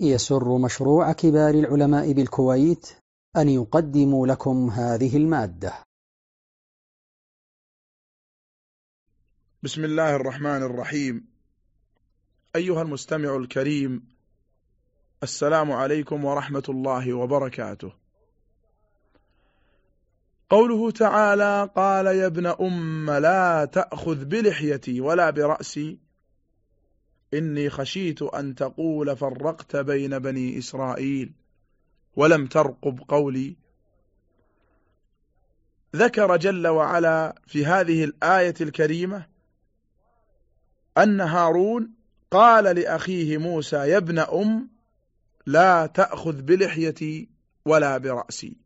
يسر مشروع كبار العلماء بالكويت أن يقدم لكم هذه المادة. بسم الله الرحمن الرحيم. أيها المستمع الكريم السلام عليكم ورحمة الله وبركاته. قوله تعالى قال يا ابن أم لا تأخذ بلحيتي ولا برأسي إني خشيت أن تقول فرقت بين بني إسرائيل ولم ترقب قولي. ذكر جل وعلا في هذه الآية الكريمة أن هارون قال لأخيه موسى يا ابن أم لا تأخذ بلحيتي ولا برأسي.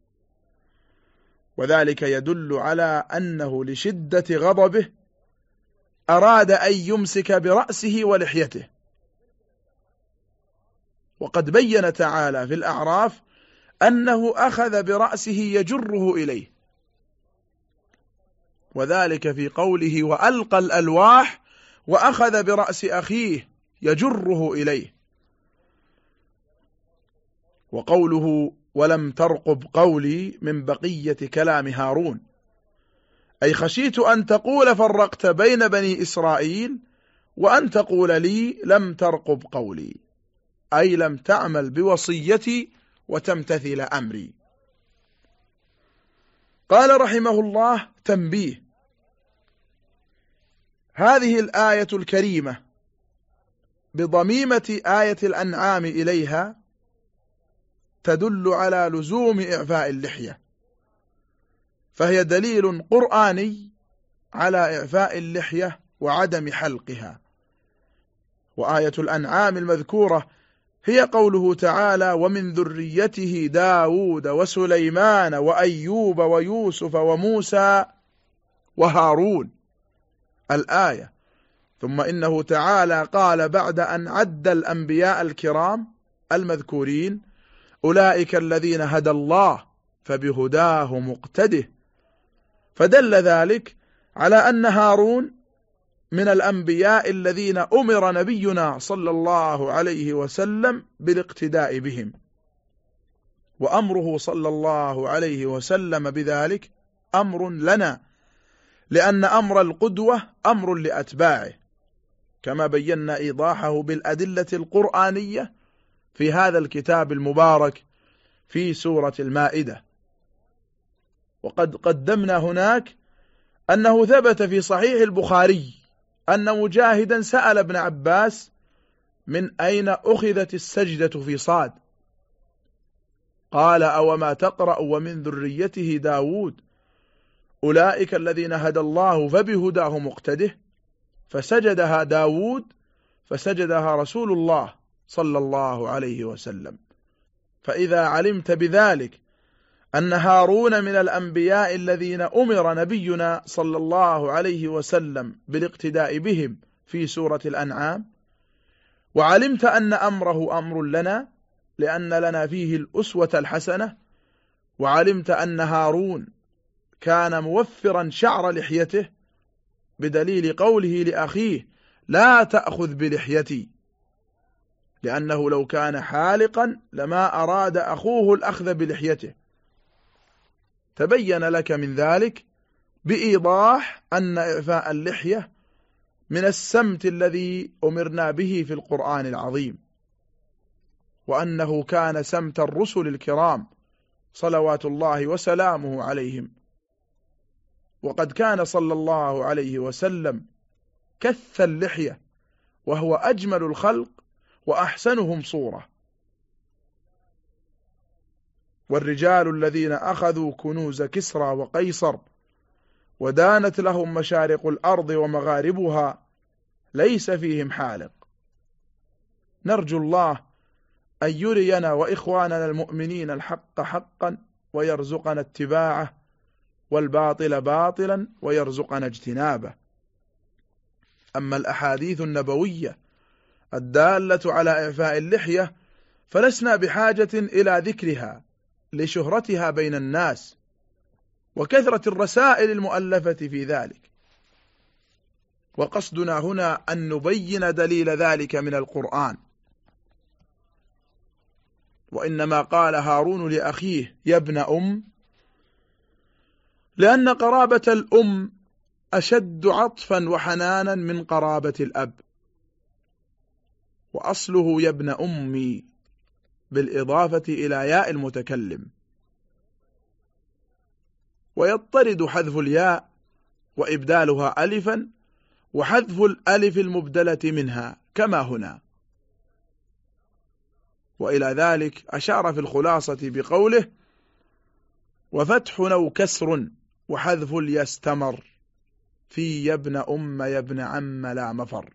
وذلك يدل على أنه لشدة غضبه أراد أن يمسك برأسه ولحيته. وقد بين تعالى في الأعراف أنه أخذ برأسه يجره إليه. وذلك في قوله وألقى الألواح وأخذ برأس أخيه يجره إليه. وقوله ولم ترقب قولي من بقية كلام هارون. أي خشيت أن تقول فرقت بين بني إسرائيل وأن تقول لي لم ترقب قولي أي لم تعمل بوصيتي وتمتثل أمري. قال رحمه الله تنبيه. هذه الآية الكريمة بضميمة آية الأنعام إليها تدل على لزوم إعفاء اللحية. فهي دليل قرآني على إعفاء اللحية وعدم حلقها. وآية الأنعام المذكورة هي قوله تعالى ومن ذريته داود وسليمان وأيوب ويوسف وموسى وهارون الآية. ثم إنه تعالى قال بعد أن عد الأنبياء الكرام المذكورين أولئك الذين هدى الله فبهداه مقتده فدل ذلك على أن هارون من الأنبياء الذين أمر نبينا صلى الله عليه وسلم بالاقتداء بهم. وأمره صلى الله عليه وسلم بذلك أمر لنا لأن أمر القدوة أمر لأتباعه كما بينا إيضاحه بالأدلة القرآنية في هذا الكتاب المبارك في سورة المائدة. وقد قدمنا هناك أنه ثبت في صحيح البخاري أن مجاهدا سأل ابن عباس من أين أخذت السجدة في صاد؟ قال أو ما تقرأ ومن ذريته داود أولئك الذين هدى الله فبهداه مقتده فسجدها داود فسجدها رسول الله صلى الله عليه وسلم فإذا علمت بذلك أن هارون من الأنبياء الذين أمر نبينا صلى الله عليه وسلم بالاقتداء بهم في سورة الأنعام. وعلمت أن أمره أمر لنا لأن لنا فيه الأسوة الحسنة. وعلمت أن هارون كان موفرا شعر لحيته بدليل قوله لأخيه لا تأخذ بلحيتي لأنه لو كان حالقا لما أراد أخوه الأخذ بلحيته. تبين لك من ذلك بإيضاح أن إعفاء اللحية من السمت الذي أمرنا به في القرآن العظيم وأنه كان سمت الرسل الكرام صلوات الله وسلامه عليهم. وقد كان صلى الله عليه وسلم كث اللحية وهو أجمل الخلق وأحسنهم صورة. والرجال الذين أخذوا كنوز كسرى وقيصر ودانت لهم مشارق الأرض ومغاربها ليس فيهم حالق. نرجو الله أن يرينا وإخواننا المؤمنين الحق حقا ويرزقنا اتباعه والباطل باطلا ويرزقنا اجتنابه. أما الأحاديث النبوية الدالة على إعفاء اللحية فلسنا بحاجة إلى ذكرها. لشهرتها بين الناس وكثرة الرسائل المؤلفة في ذلك. وقصدنا هنا أن نبين دليل ذلك من القرآن. وإنما قال هارون لأخيه يا ابن أم. لأن قرابة الأم أشد عطفا وحنانا من قرابة الأب. وأصله يا ابن أمي. بالإضافة إلى ياء المتكلم. ويضطرد حذف الياء وإبدالها ألفا وحذف الألف المبدلة منها كما هنا. وإلى ذلك أشار في الخلاصة بقوله وفتح أو كسر وحذف ليستمر في يا ابن أم يا ابن عم لا مفر.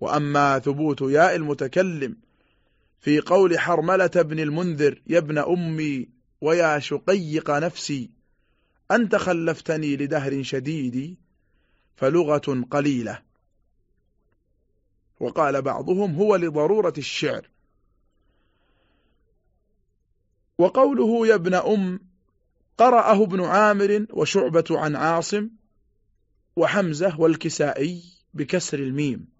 وأما ثبوت ياء المتكلم في قول حرملة بن المنذر يا ابن أمي ويا شقيق نفسي أنت خلفتني لدهر شديد فلغة قليلة. وقال بعضهم هو لضرورة الشعر. وقوله يا ابن أم قرأه ابن عامر وشعبة عن عاصم وحمزة والكسائي بكسر الميم.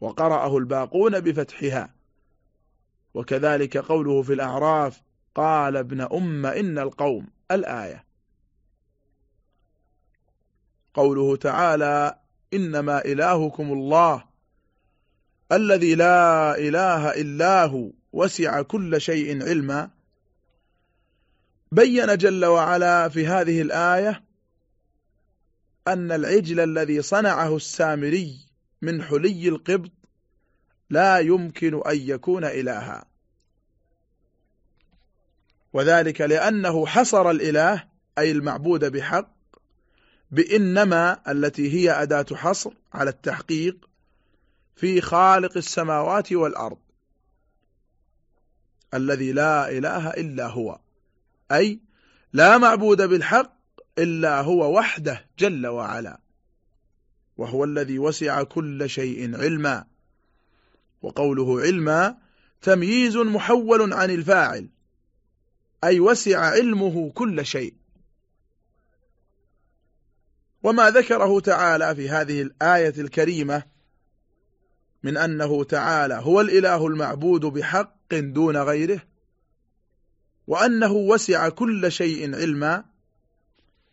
وقرأه الباقون بفتحها. وكذلك قوله في الأعراف قال ابن أم إن القوم. الآية. قوله تعالى إنما إلهكم الله الذي لا إله إلا هو وسع كل شيء علما. بين جل وعلا في هذه الآية أن العجل الذي صنعه السامري من حلي القبط لا يمكن أن يكون إلها. وذلك لأنه حصر الإله أي المعبود بحق بإنما التي هي أداة حصر على التحقيق في خالق السماوات والأرض. الذي لا إله إلا هو. أي لا معبود بالحق إلا هو وحده جل وعلا. وهو الذي وسع كل شيء علما. وقوله علما تمييز محول عن الفاعل أي وسع علمه كل شيء. وما ذكره تعالى في هذه الآية الكريمة من أنه تعالى هو الإله المعبود بحق دون غيره وأنه وسع كل شيء علما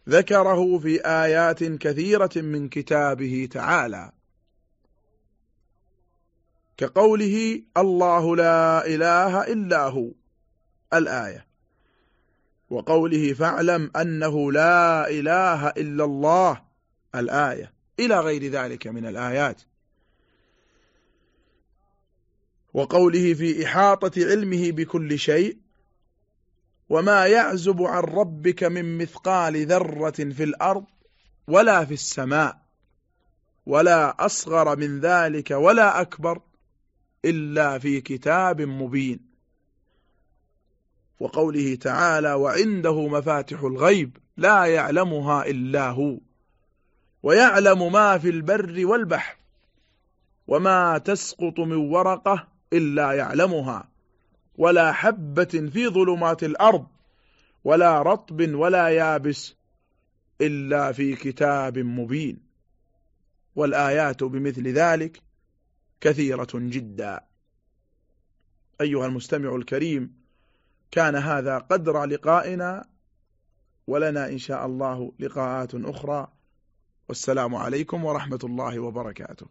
ذكره في آيات كثيرة من كتابه تعالى. كقوله الله لا إله إلا هو الآية. وقوله فاعلم أنه لا إله إلا الله الآية. إلى غير ذلك من الآيات. وقوله في إحاطة علمه بكل شيء وما يعزب عن ربك من مثقال ذرة في الأرض ولا في السماء ولا أصغر من ذلك ولا أكبر إلا في كتاب مبين. وقوله تعالى وعنده مفاتح الغيب لا يعلمها إلا هو ويعلم ما في البر والبحر وما تسقط من ورقة إلا يعلمها ولا حبة في ظلمات الأرض ولا رطب ولا يابس إلا في كتاب مبين. والآيات بمثل ذلك كثيرة جدا. أيها المستمع الكريم كان هذا قدر لقائنا ولنا إن شاء الله لقاءات أخرى. والسلام عليكم ورحمة الله وبركاته.